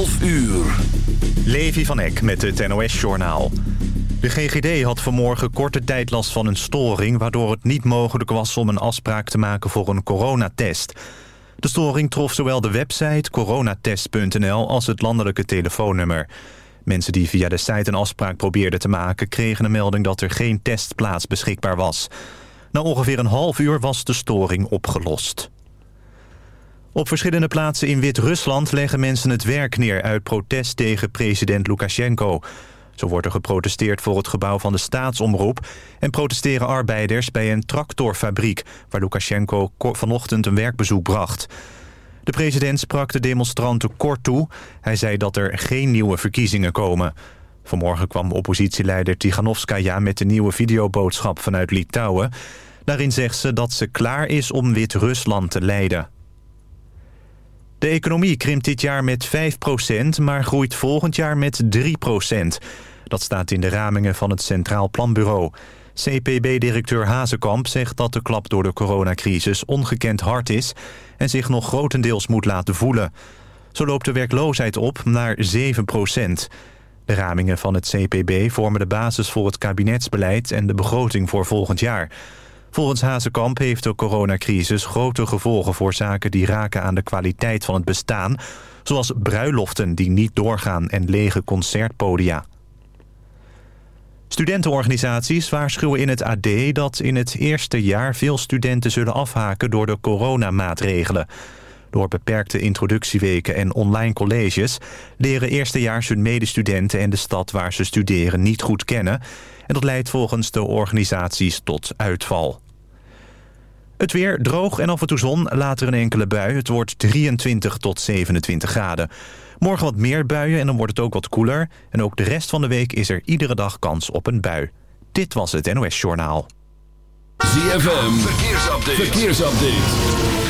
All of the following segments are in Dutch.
12 uur. Levi van Eck met het NOS-journaal. De GGD had vanmorgen korte tijd last van een storing... waardoor het niet mogelijk was om een afspraak te maken voor een coronatest. De storing trof zowel de website coronatest.nl als het landelijke telefoonnummer. Mensen die via de site een afspraak probeerden te maken... kregen een melding dat er geen testplaats beschikbaar was. Na ongeveer een half uur was de storing opgelost. Op verschillende plaatsen in Wit-Rusland leggen mensen het werk neer... uit protest tegen president Lukashenko. Zo wordt er geprotesteerd voor het gebouw van de staatsomroep... en protesteren arbeiders bij een tractorfabriek... waar Lukashenko vanochtend een werkbezoek bracht. De president sprak de demonstranten kort toe. Hij zei dat er geen nieuwe verkiezingen komen. Vanmorgen kwam oppositieleider Tiganovskaya met een nieuwe videoboodschap vanuit Litouwen. Daarin zegt ze dat ze klaar is om Wit-Rusland te leiden. De economie krimpt dit jaar met 5% maar groeit volgend jaar met 3% Dat staat in de ramingen van het Centraal Planbureau. CPB-directeur Hazekamp zegt dat de klap door de coronacrisis ongekend hard is... en zich nog grotendeels moet laten voelen. Zo loopt de werkloosheid op naar 7% De ramingen van het CPB vormen de basis voor het kabinetsbeleid... en de begroting voor volgend jaar... Volgens Hazekamp heeft de coronacrisis grote gevolgen voor zaken die raken aan de kwaliteit van het bestaan, zoals bruiloften die niet doorgaan en lege concertpodia. Studentenorganisaties waarschuwen in het AD dat in het eerste jaar veel studenten zullen afhaken door de coronamaatregelen. Door beperkte introductieweken en online colleges leren eerstejaars hun medestudenten en de stad waar ze studeren niet goed kennen en dat leidt volgens de organisaties tot uitval. Het weer droog en af en toe zon, later een enkele bui. Het wordt 23 tot 27 graden. Morgen wat meer buien en dan wordt het ook wat koeler. En ook de rest van de week is er iedere dag kans op een bui. Dit was het NOS Journaal. ZFM, verkeersupdate. verkeersupdate.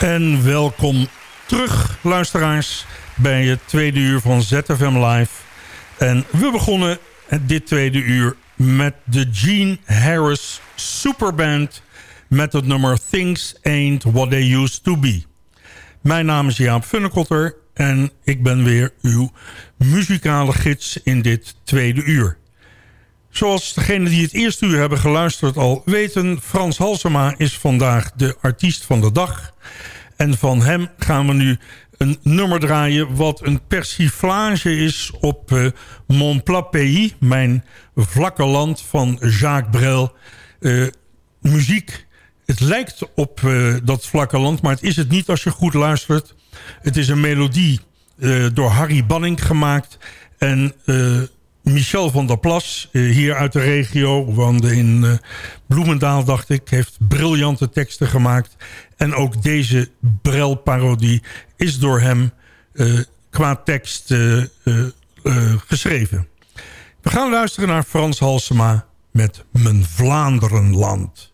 En welkom terug, luisteraars, bij het tweede uur van ZFM Live. En we begonnen dit tweede uur met de Gene Harris Superband... met het nummer Things Ain't What They Used To Be. Mijn naam is Jaap Funnekotter en ik ben weer uw muzikale gids in dit tweede uur. Zoals degenen die het eerste uur hebben geluisterd al weten... Frans Halsema is vandaag de artiest van de dag. En van hem gaan we nu een nummer draaien... wat een persiflage is op uh, Mon Plat Pays... mijn vlakke land van Jacques Brel. Uh, muziek, het lijkt op uh, dat vlakke land... maar het is het niet als je goed luistert. Het is een melodie door Harry Banning gemaakt... en Michel van der Plas, eh, hier uit de regio, woonde in uh, Bloemendaal, dacht ik, heeft briljante teksten gemaakt. En ook deze Brel-parodie is door hem uh, qua tekst geschreven. We gaan luisteren naar Frans Halsema met Mijn Vlaanderenland.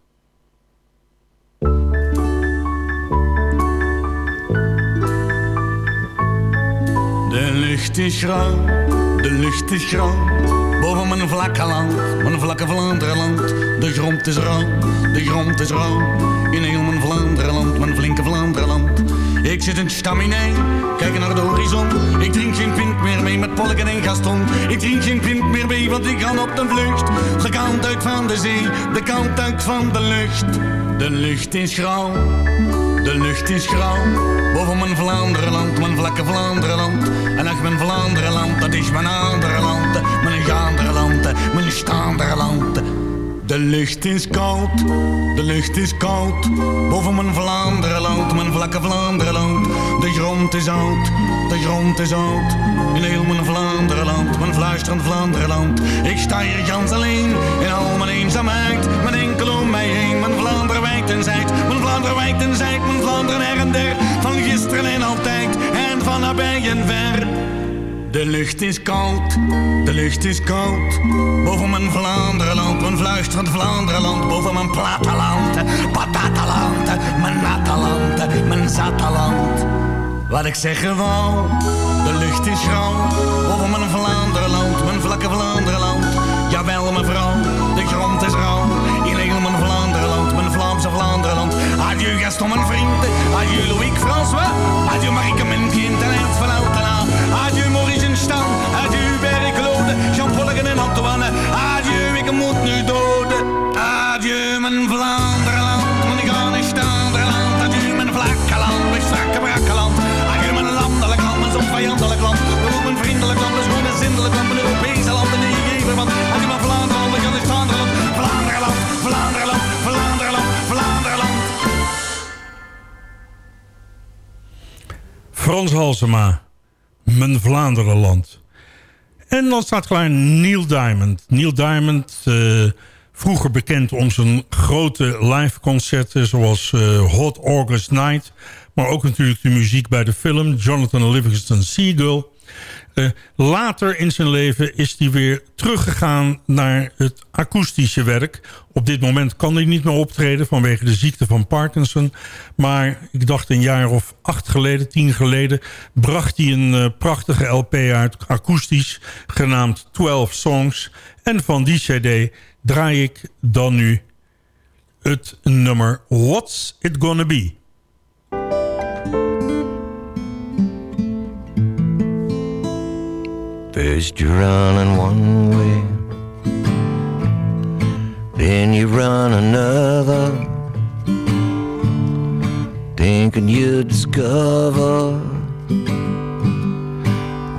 De lucht is de lucht is grauw, boven mijn vlakke land, mijn vlakke Vlaanderenland. De grond is rauw, de grond is rauw, in heel mijn Vlaanderenland, mijn flinke Vlaanderenland. Ik zit in staminé, kijken naar de horizon. Ik drink geen pint meer mee met Polken en Gaston. Ik drink geen pint meer mee, want ik ga op de vlucht. De kant uit van de zee, de kant uit van de lucht. De lucht is grauw, de lucht is grauw. Boven mijn Vlaanderenland, mijn vlakke Vlaanderenland. Mijn Vlaanderenland, dat is mijn andere land. Mijn gaanderland, mijn staanderland. De lucht is koud, de lucht is koud. Boven mijn Vlaanderenland, mijn vlakke Vlaanderenland. De grond is oud, de grond is oud. In heel mijn Vlaanderenland, mijn fluisterend Vlaanderenland. Ik sta hier gans alleen, in al mijn eenzaamheid. Mijn enkel zijt. Mijn Vlaanderen wijkt en zijt, mijn Vlaanderen her en der. Van gisteren en altijd, en van nabij en ver. De lucht is koud, de lucht is koud. Boven mijn Vlaanderenland, mijn fluisterend Vlaanderenland. Boven mijn platteland, patataland, mijn natteland, mijn zatteland. Wat ik zeggen wou, de lucht is grauw. Boven mijn Vlaanderenland, mijn vlakke Vlaanderenland. Jawel mevrouw, de grond is rauw. In heel mijn Vlaanderenland, mijn Vlaamse Vlaanderenland. Adieu Gaston mijn vriend, adieu Louis François. Adieu Marieke mijn kind en Ernst van Outena. Adieu Maurice Stan, adieu Berry Claude. Jean Polken en Antoine, adieu ik moet nu doden. Adieu mijn Vlaanderenland, Frans Halsema, Mijn Vlaanderenland. En dan staat klaar Neil Diamond. Neil Diamond, uh, vroeger bekend om zijn grote live concerten... zoals uh, Hot August Night... maar ook natuurlijk de muziek bij de film Jonathan Livingston Seagull... Uh, later in zijn leven is hij weer teruggegaan naar het akoestische werk. Op dit moment kan hij niet meer optreden vanwege de ziekte van Parkinson. Maar ik dacht een jaar of acht geleden, tien geleden... bracht hij een uh, prachtige LP uit, akoestisch, genaamd 12 Songs. En van die cd draai ik dan nu het nummer What's It Gonna Be? First you're running one way, then you run another, thinking you discover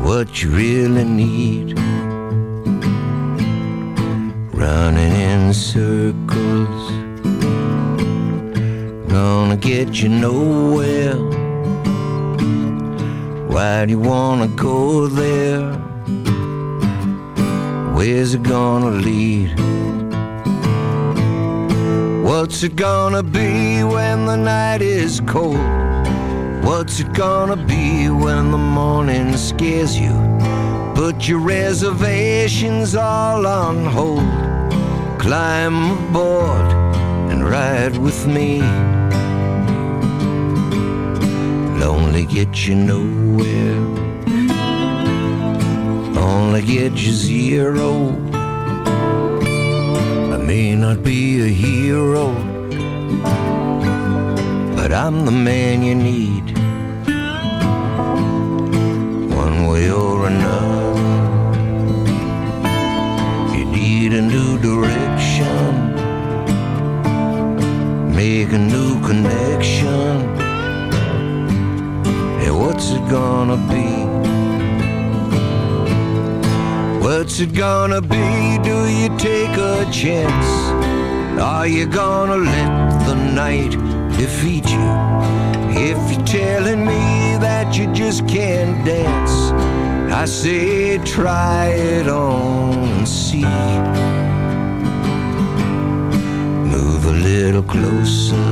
what you really need. Running in circles, gonna get you nowhere. Why do you wanna go there? Where's it gonna lead? What's it gonna be when the night is cold? What's it gonna be when the morning scares you? Put your reservations all on hold. Climb aboard and ride with me. Lonely get you nowhere. Only get you zero. I may not be a hero, but I'm the man you need. One way or another, you need a new direction, make a new connection. Hey, what's it gonna be? What's it gonna be? Do you take a chance? Are you gonna let the night defeat you? If you're telling me that you just can't dance, I say try it on and see. Move a little closer,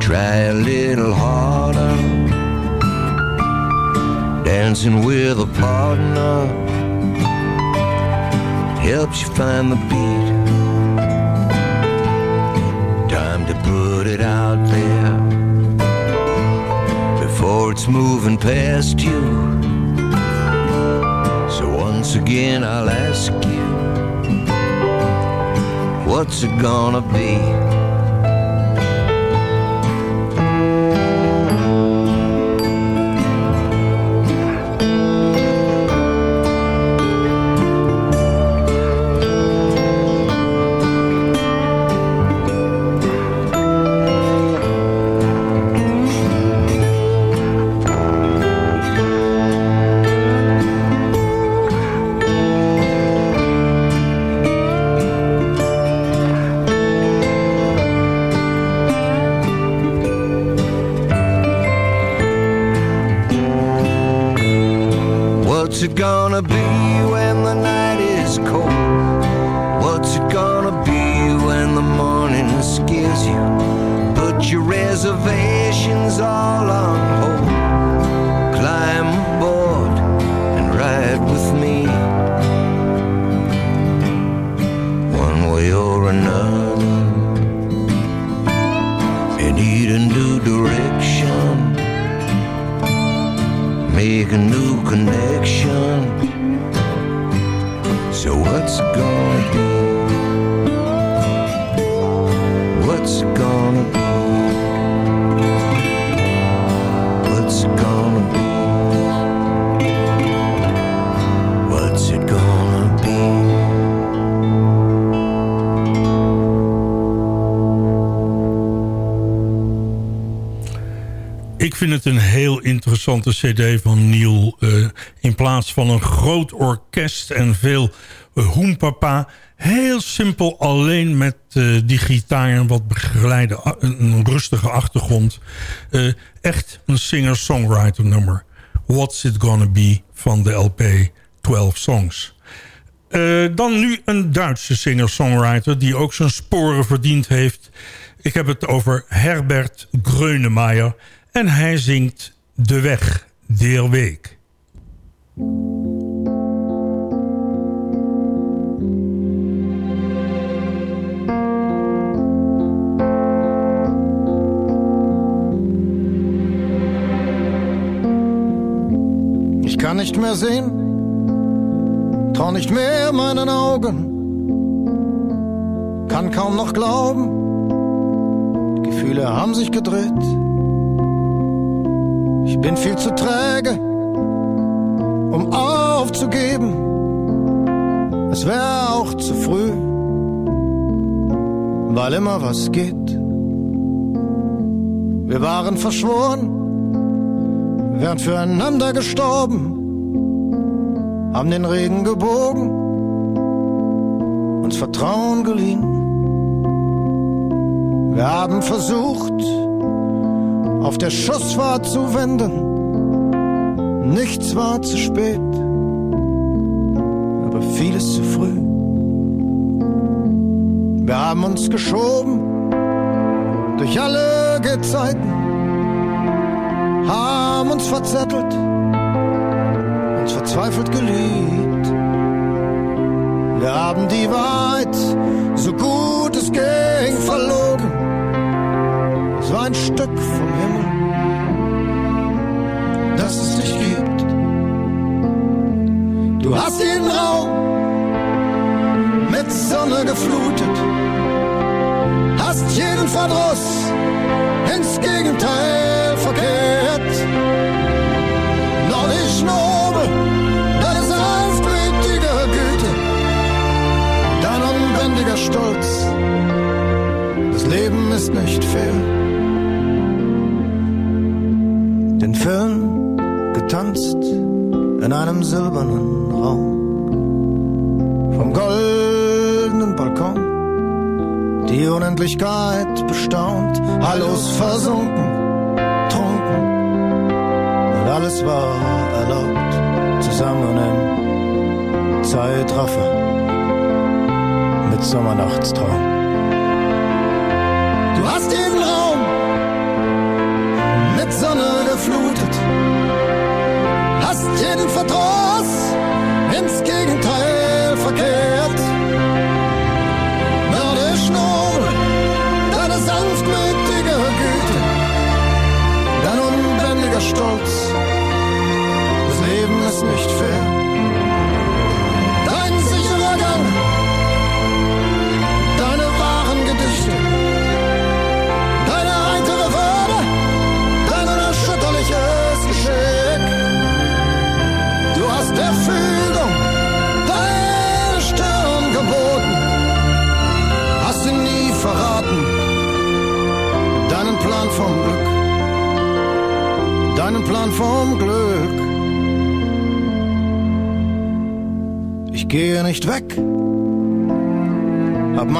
try a little harder. Dancing with a partner helps you find the beat. Time to put it out there before it's moving past you. So once again, I'll ask you, what's it gonna be? 근데 interessante cd van Neil. eh, in plaats van een groot orkest en veel uh, hoempapa. Heel simpel, alleen met eh, die gitaar en wat begeleide, a- een, rustige achtergrond. Eh, echt een singer-songwriter nummer. What's It Gonna Be van de LP 12 Songs. Eh, dan nu een Duitse singer-songwriter die ook zijn sporen verdiend heeft. Ik heb het over Herbert Grönemeyer. En hij zingt De Weg der Week. Ich kann nicht mehr sehen, trau nicht mehr meinen Augen, kann kaum noch glauben, Gefühle haben sich gedreht. Ich bin viel zu träge, um aufzugeben, es wäre auch zu früh, weil immer was geht. Wir waren verschworen, wären füreinander gestorben, haben den Regen gebogen, uns Vertrauen geliehen. Wir haben versucht, auf der Schussfahrt zu wenden. Nichts war zu spät, aber vieles zu früh. Wir haben uns geschoben durch alle Gezeiten haben uns verzettelt, uns verzweifelt geliebt. Wir haben die Wahrheit, so gut es ging, verlogen. War ein Stück vom Himmel, das es nicht gibt. Du hast den Raum mit Sonne geflutet, hast jeden Verdruss ins Gegenteil verkehrt. Noch ich nobe, deine sanftmütige Güte, dein unbändiger Stolz. Das Leben ist nicht fair. In einem silbernen Raum. Vom goldenen Balkon die Unendlichkeit bestaunt, Hallos versunken, trunken und alles war erlaubt, zusammen im Zeitraffer mit Sommernachtstraum. Du hast jeden Raum mit Sonne geflutet, jeden Verdruss ins Gegenteil verkehrt.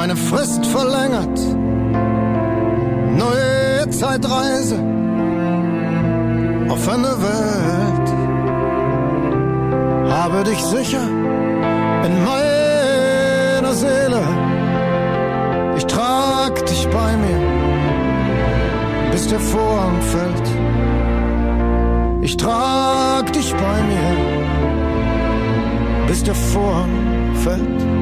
Meine Frist verlängert. Neue Zeitreise, offene Welt habe dich sicher in meiner Seele. Ich trag dich bei mir, bis der Vorhang fällt. Ich trag dich bei mir, bis der Vorhang fällt.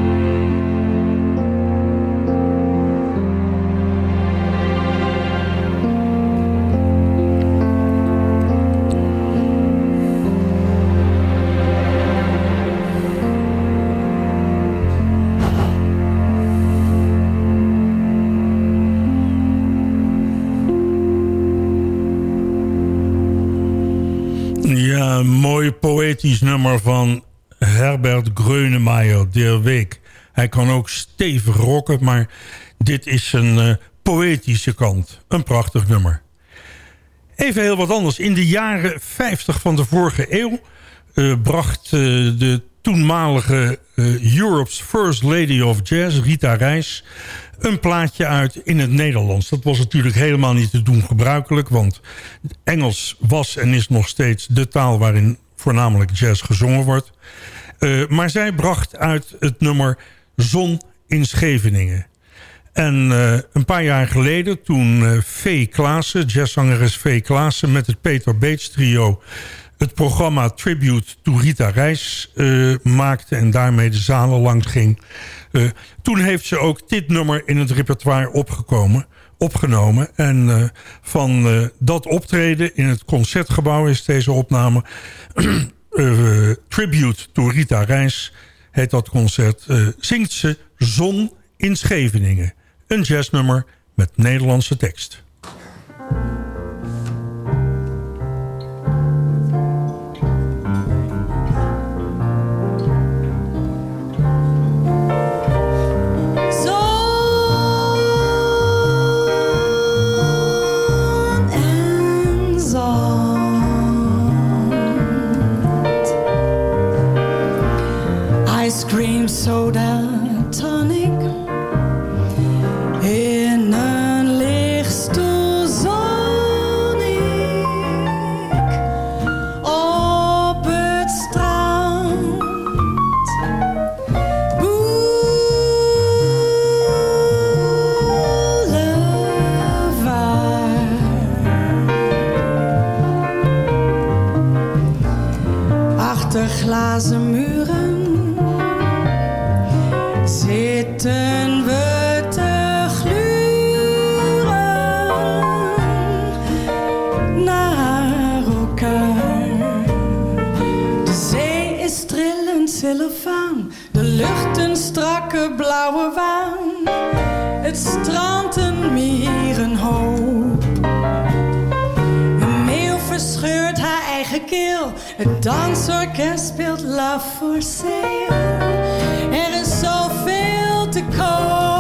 Nummer van Herbert Grönemeyer, Der Week. Hij kan ook stevig rocken, maar dit is een eh, poëtische kant. Een prachtig nummer. Even heel wat anders. In de jaren 50 van de vorige eeuw eh, bracht eh, de toenmalige Europe's First Lady of Jazz, Rita Reis, een plaatje uit in het Nederlands. Dat was natuurlijk helemaal niet te doen gebruikelijk, want Engels was en is nog steeds de taal waarin voornamelijk jazz gezongen wordt. Eh, maar zij bracht uit het nummer Zon in Scheveningen. En eh, een paar jaar geleden, toen uh, Vee Klaassen, jazzzangeres Vee Klaassen... met het Peter Beets trio het programma Tribute to Rita Reis uh, maakte... en daarmee de zalen langs ging. Uh, toen heeft ze ook dit nummer in het repertoire opgekomen, opgenomen. En uh, van dat optreden in het Concertgebouw is deze opname... Tribute to Rita Reis heet dat concert. zingt ze Zon in Scheveningen. Een jazznummer met Nederlandse tekst. Soda tonic in een lichtstoel zonnig op het strand. Boulevard. Achter glazen zitten we te gluren naar elkaar. De zee is trillend cellofaan, de lucht een strakke blauwe waan. het strand een mierenhoop. Een meeuw verscheurt haar eigen keel. Het dansorkest speelt Love for is zoveel te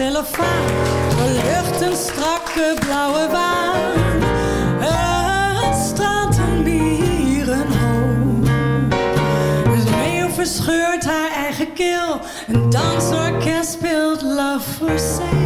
de lucht een strakke blauwe waan. Het strand een mierenhoop. De meeuw verscheurt haar eigen keel, een dansorkest speelt Love for Sale.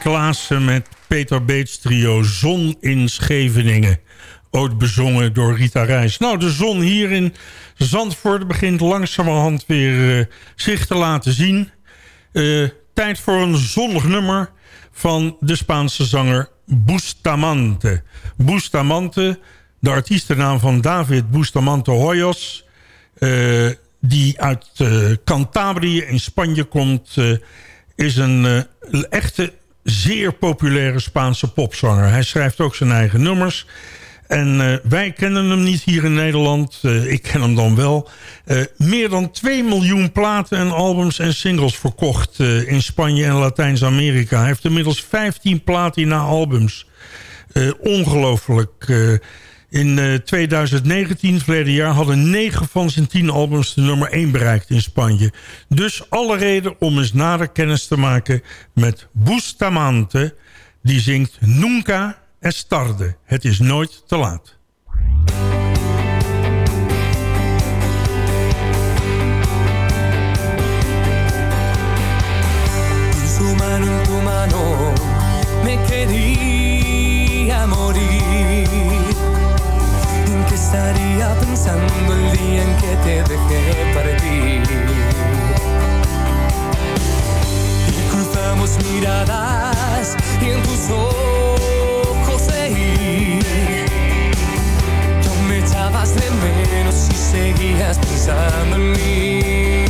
Klaassen met Peter Beets trio Zon in Scheveningen. Ooit bezongen door Rita Reis. Nou, de zon hier in Zandvoort begint langzamerhand weer eh, zich te laten zien. Eh, tijd voor een zonnig nummer van de Spaanse zanger Bustamante. Bustamante, de artiestennaam van David Bustamante Hoyos... eh, die uit Cantabrië in Spanje komt... is een echte zeer populaire Spaanse popzanger. Hij schrijft ook zijn eigen nummers. En eh, wij kennen hem niet hier in Nederland. Eh, ik ken hem dan wel. Eh, meer dan 2 miljoen platen en albums en singles verkocht in Spanje en Latijns-Amerika. Hij heeft inmiddels 15 platina-albums. Eh, ongelooflijk. Eh, in eh, 2019, verleden jaar, hadden 9 van zijn 10 albums de nummer 1 bereikt in Spanje. Dus alle reden om eens nader kennis te maken met Bustamante. Die zingt Nunca es tarde. Het is nooit te laat. mano en tu mano me quería morir. ¿En qué estaría pensando el día en que te dejé partir? Y cruzamos miradas y en tus ojos leí. Tú me echabas de menos y seguías pensando en mí.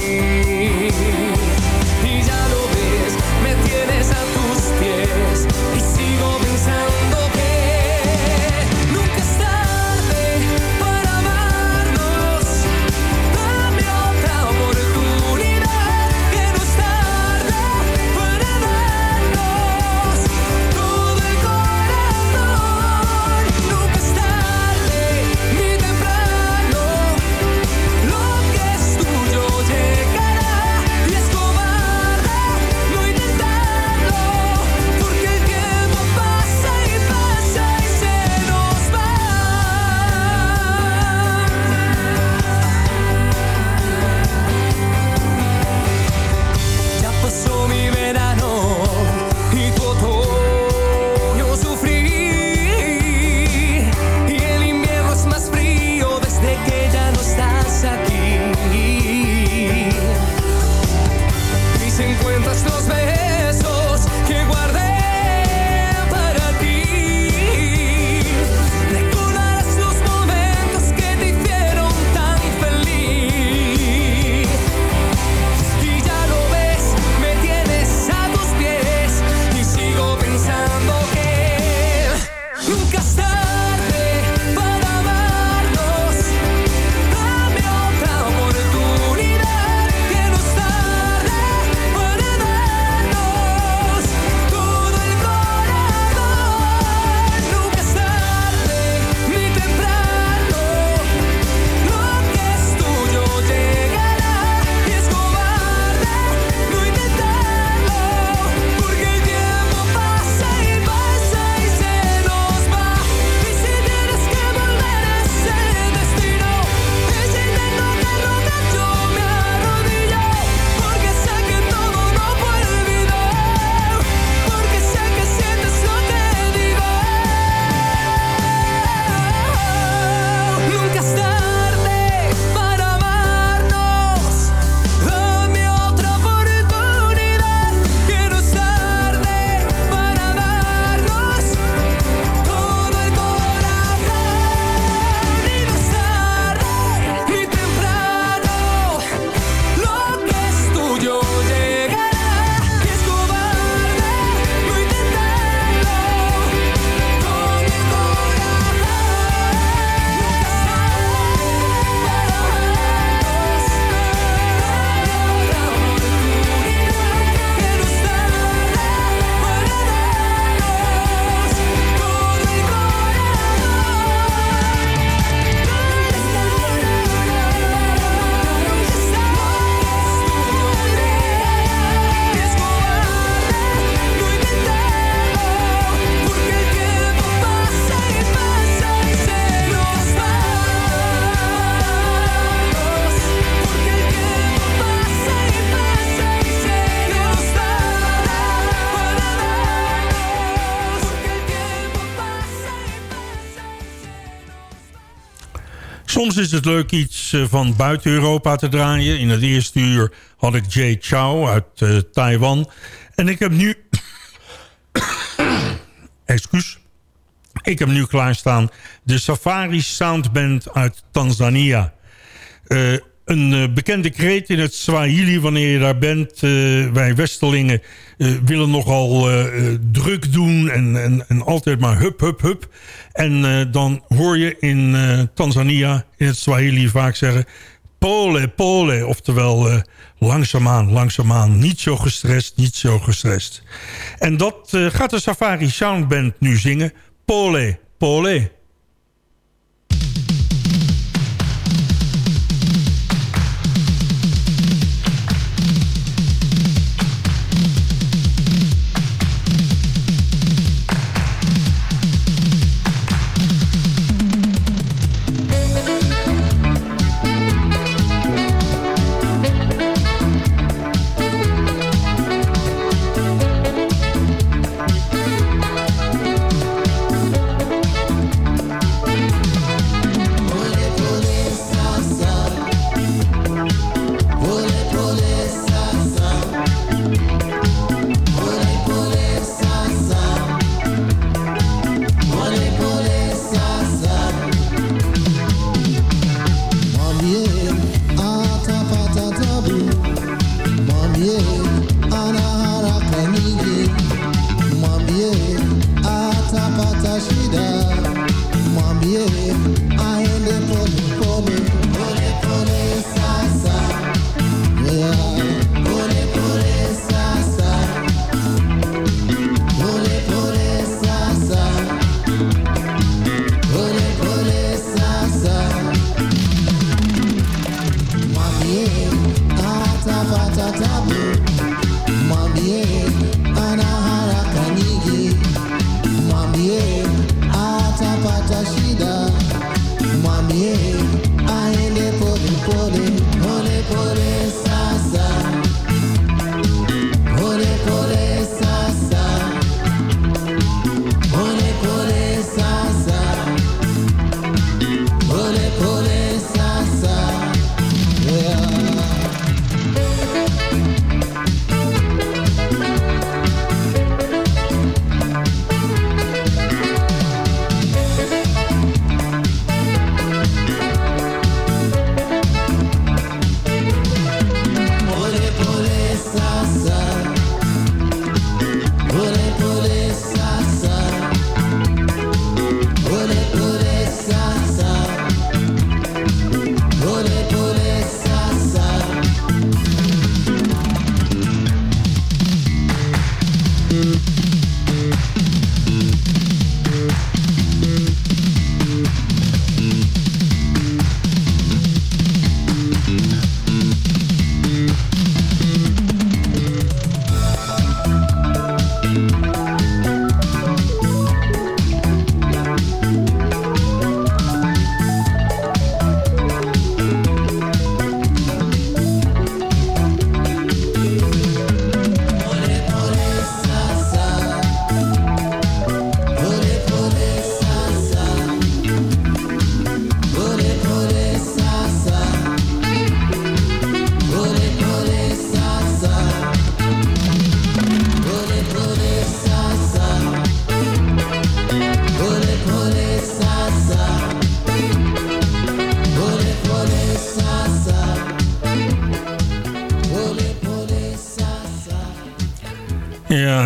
Is het leuk iets eh, van buiten Europa te draaien. In het eerste uur had ik Jay Chou uit eh, Taiwan. En ik heb nu... Excuus. Ik heb nu klaarstaan de Safari Soundband uit Tanzania. Eh, een uh, bekende kreet in het Swahili wanneer je daar bent. Uh, wij Westerlingen uh, willen nogal druk doen en, en, en, altijd maar hup, hup, hup. En dan hoor je in Tanzania in het Swahili vaak zeggen... Pole, pole, oftewel langzaamaan, langzaamaan. Niet zo gestrest, niet zo gestrest. En dat gaat de Safari Soundband nu zingen. Pole, pole.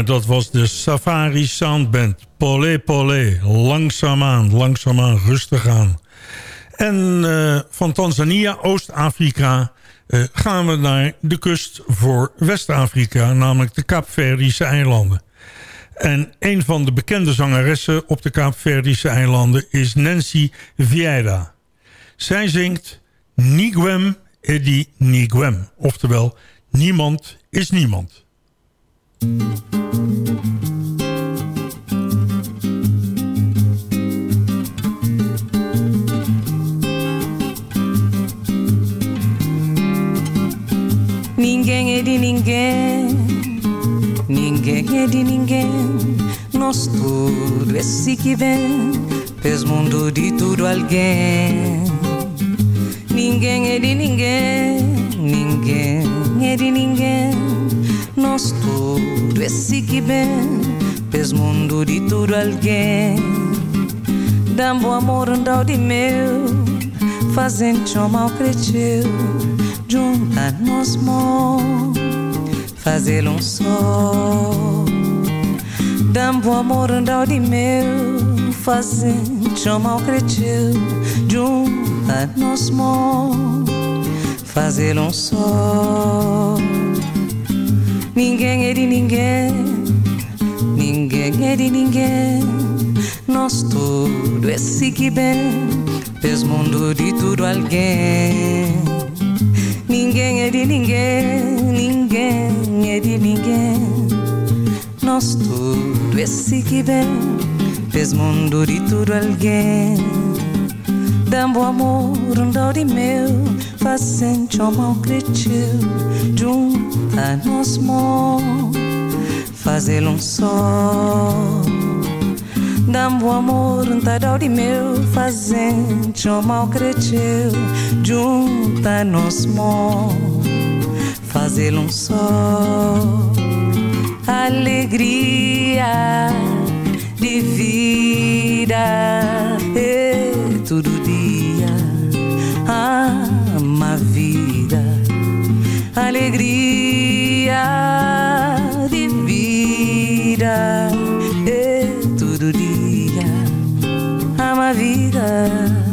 Dat was de Safari Soundband. Polé, polé. Langzaamaan, langzaamaan, rustig aan. En uh, van Tanzania, Oost-Afrika... Uh, gaan we naar de kust voor West-Afrika... namelijk de Kaapverdische eilanden. En een van de bekende zangeressen op de Kaapverdische eilanden... is Nancy Vieira. Zij zingt Niguem Edi Niguem. Oftewel, niemand is niemand. Ninguém é de ninguém, ninguém é de ninguém. Nós tudo esse que vem, fez mundo de tudo alguém. Ninguém é de ninguém, ninguém é de ninguém. Nós tudo esse que bem, pes mundo de tudo alguém. Dando amor um dau de meu, fazendo mal cresceu. Junta nós mãos, fazer um só. Dando amor um dau de meu, fazendo mal cresceu. Junta nós mãos, fazer um só. Ninguém é de ninguém, ninguém é de ninguém. Nós tudo esse que bem, fez mundo de tudo alguém. Ninguém é de ninguém, ninguém é de ninguém. Nós tudo esse que bem, fez mundo de tudo alguém. Dando amor, um dó de meu, fazendo mal cresceu. Junta nós mãos, fazer um só. Dando amor, um tadal de meu, fazendo mal cresceu. Junta nós mãos, fazer um só. Alegria de vida, é todo dia, ama a vida. Alegria de vida, é todo dia, ama vida.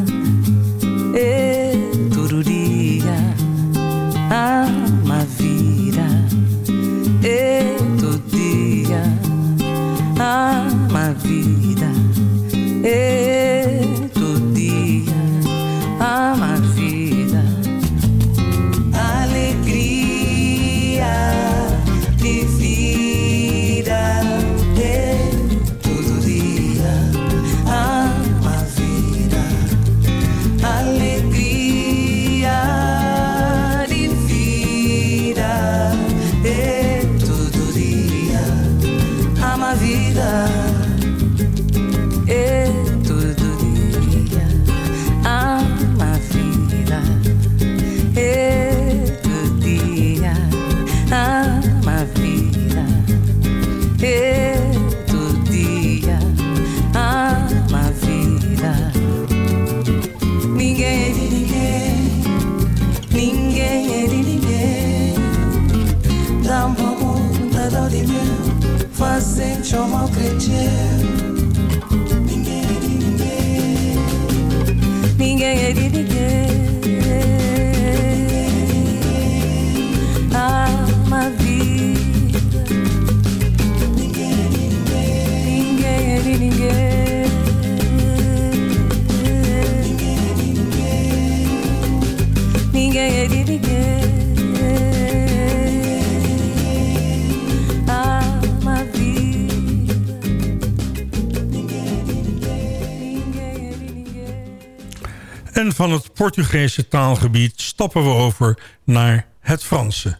Portugese taalgebied stappen we over naar het Franse.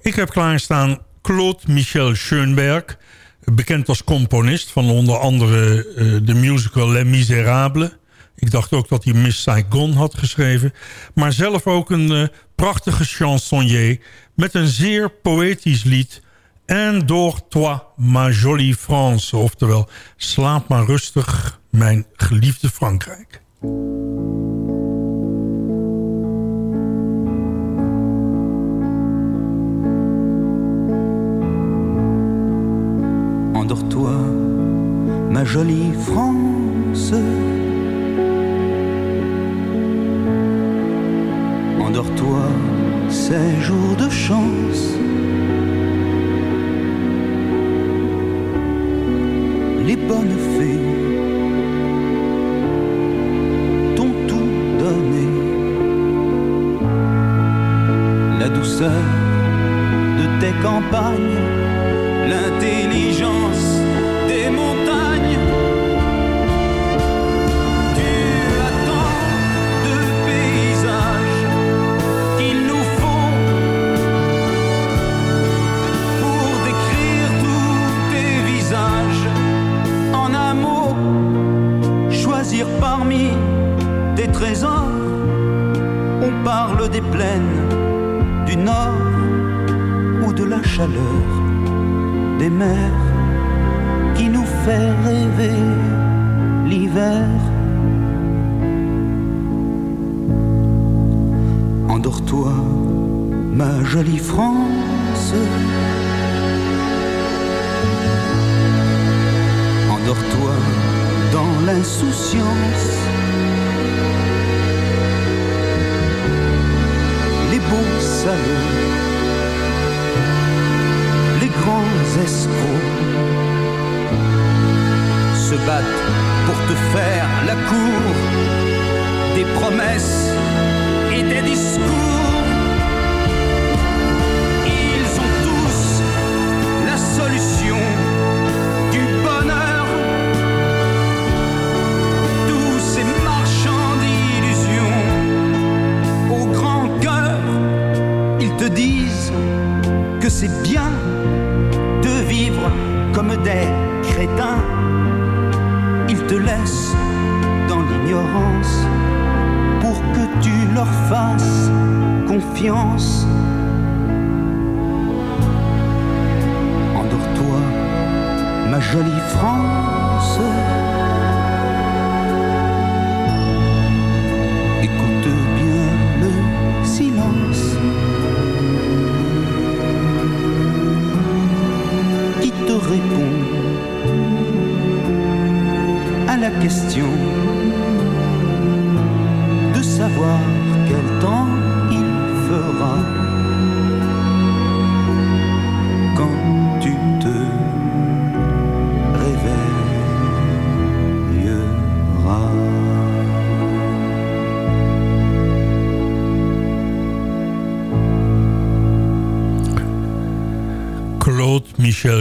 Ik heb klaarstaan Claude Michel Schoenberg, bekend als componist van onder andere eh, de musical Les Miserables. Ik dacht ook dat hij Miss Saigon had geschreven. Maar zelf ook een eh, prachtige chansonnier met een zeer poëtisch lied. Endors toi, ma jolie France. Oftewel, slaap maar rustig, mijn geliefde Frankrijk. Ma jolie France. Endors-toi, c'est jour de chance. L'insouciance. Les beaux salons, les grands escrocs se battent pour te faire la cour des promesses et des discours. mãos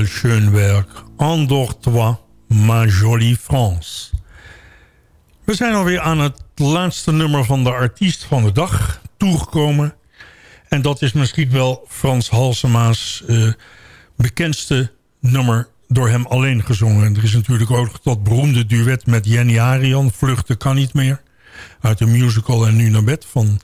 Michel Schoenberg. Endors-toi, ma jolie France. We zijn alweer aan het laatste nummer van de artiest van de dag toegekomen. En dat is misschien wel Frans Halsema's eh, bekendste nummer door hem alleen gezongen. En er is natuurlijk ook dat beroemde duet met Jenny Arian... Vluchten kan niet meer. Uit de musical En nu naar bed van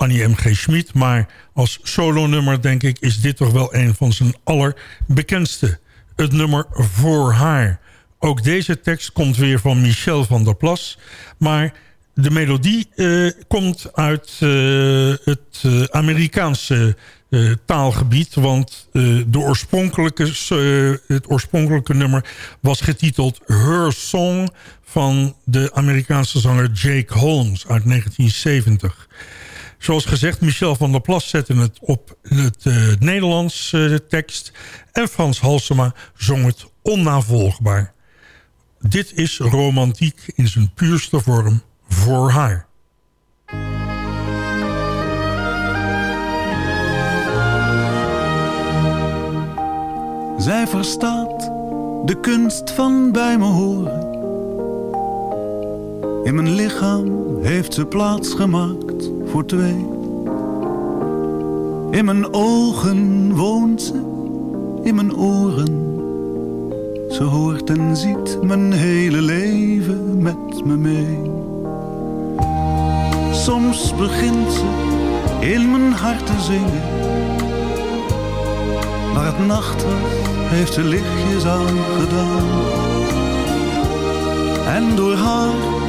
Annie M.G. Schmid. Maar als solo-nummer, denk ik, is dit toch wel een van zijn allerbekendste. Het nummer Voor haar. Ook deze tekst komt weer van Michel van der Plas. Maar de melodie eh, komt uit eh, het eh, Amerikaanse taalgebied. Want de oorspronkelijke, het oorspronkelijke nummer was getiteld Her Song... van de Amerikaanse zanger Jake Holmes uit 1970. Zoals gezegd, Michel van der Plas zette het op het eh, Nederlands eh, tekst... en Frans Halsema zong het onnavolgbaar. Dit is romantiek in zijn puurste vorm voor haar. Zij verstaat de kunst van bij me horen. In mijn lichaam heeft ze plaats gemaakt voor twee. In mijn ogen woont ze, in mijn oren. Ze hoort en ziet mijn hele leven met me mee. Soms begint ze in mijn hart te zingen. Maar het nacht was, heeft ze lichtjes aangedaan. En door haar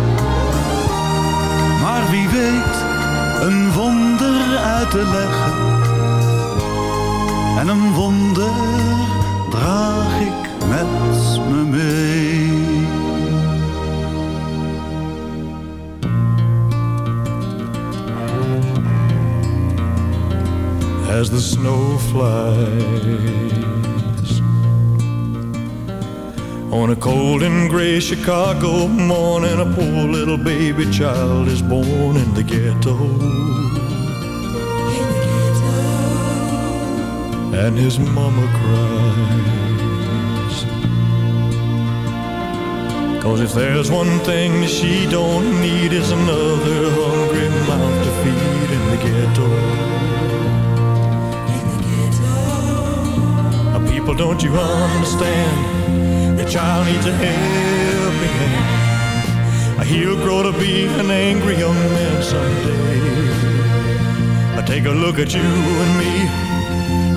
Te leggen. En een wonder draag ik met me mee. as the snow flies. On a cold and gray Chicago morning, a poor little baby child is born in the ghetto. And his mama cries. Cause if there's one thing she don't need is another hungry mouth to feed in the ghetto. People, don't you understand? The child needs a helping hand. He'll grow to be an angry young man someday. Take a look at you and me.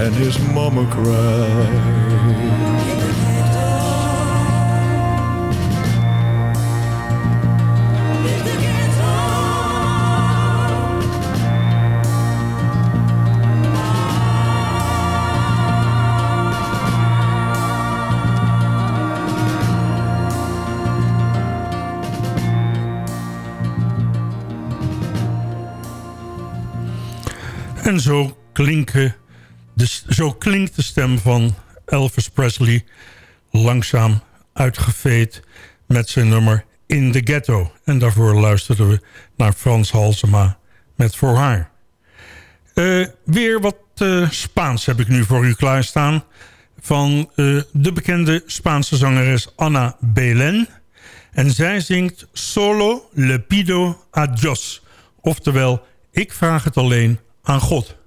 And his mama cries En zo, klinken de, zo klinkt de stem van Elvis Presley langzaam uitgeveed met zijn nummer In the Ghetto. En daarvoor luisterden we naar Frans Halsema met Voor haar. Eh, weer wat eh, Spaans heb ik nu voor u klaarstaan. Van eh, de bekende Spaanse zangeres Ana Belén. En zij zingt Solo le pido a Dios. Oftewel, ik vraag het alleen aan God.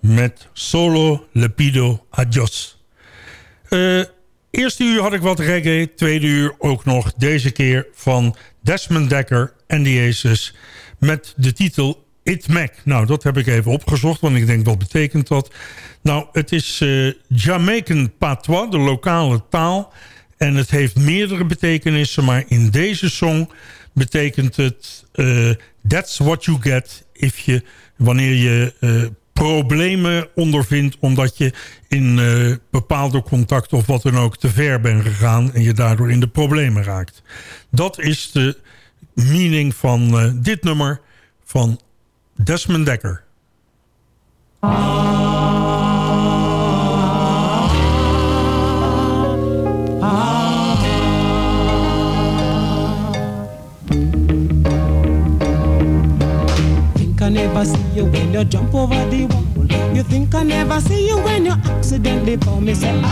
Met Solo Lepido Adios. Uh, eerste uur had ik wat reggae, tweede uur ook nog deze keer van Desmond Dekker en The Aces met de titel It Mac. Nou, dat heb ik even opgezocht, want ik denk wat betekent dat? Nou, het is uh, Jamaican patois, de lokale taal. En het heeft meerdere betekenissen, maar in deze song betekent het... Uh, that's what you get if je, wanneer je uh, problemen ondervindt... omdat je in uh, bepaalde contacten of wat dan ook te ver bent gegaan... en je daardoor in de problemen raakt. Dat is de meaning van dit nummer van Desmond Dekker. I miss it.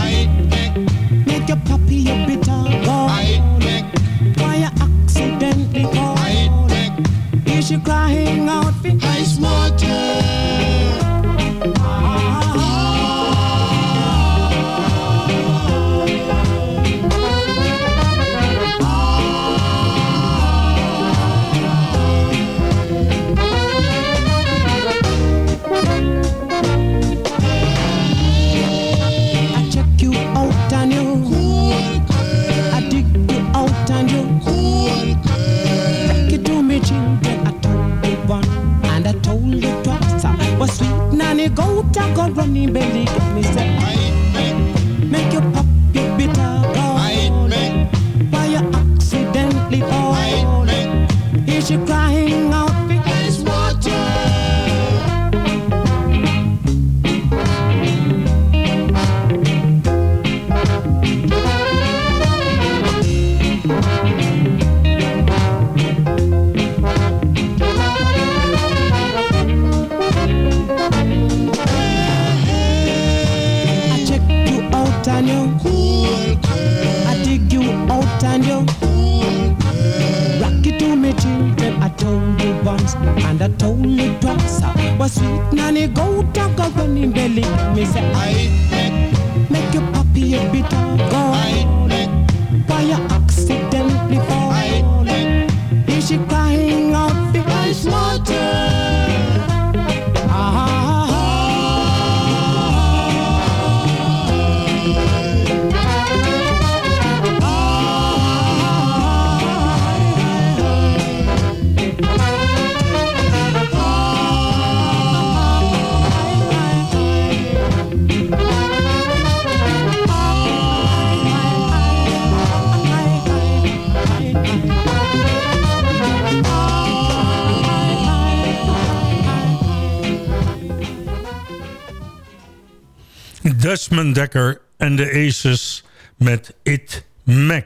Dekker en de Aces met It Mac.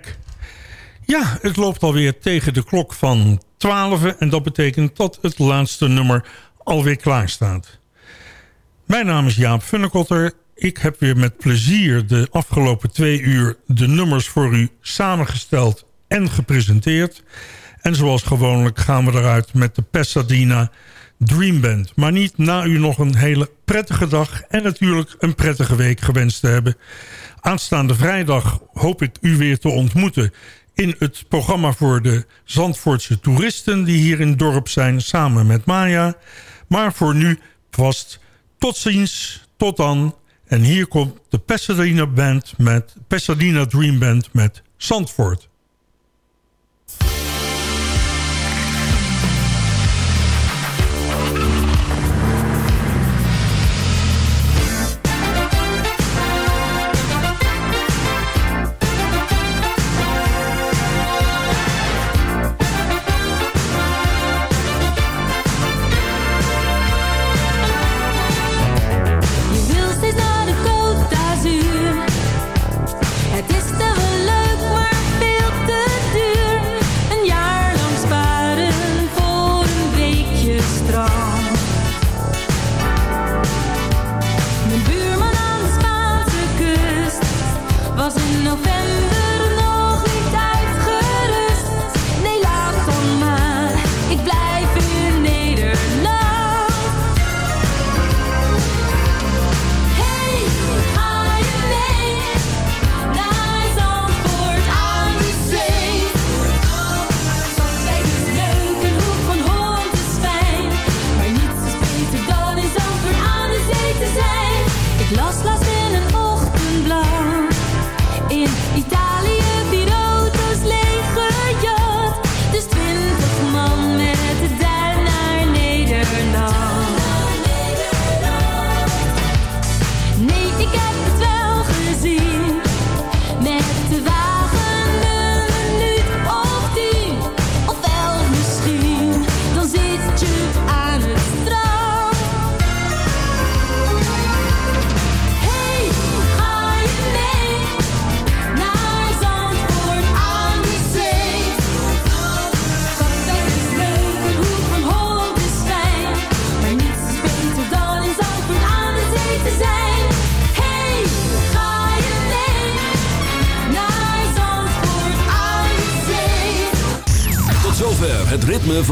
Ja, het loopt alweer tegen de klok van 12 en dat betekent dat het laatste nummer alweer klaar staat. Mijn naam is Jaap Funnekotter. Ik heb weer met plezier de afgelopen twee uur de nummers voor u samengesteld en gepresenteerd. En zoals gewoonlijk gaan we eruit met de Pasadena Dream Band. Maar niet na u nog een hele prettige dag en natuurlijk een prettige week gewenst te hebben. Aanstaande vrijdag hoop ik u weer te ontmoeten in het programma voor de Zandvoortse toeristen die hier in het dorp zijn samen met Maya. Maar voor nu vast tot ziens, tot dan. En hier komt de Pasadena Band met Pasadena Dream Band met Zandvoort.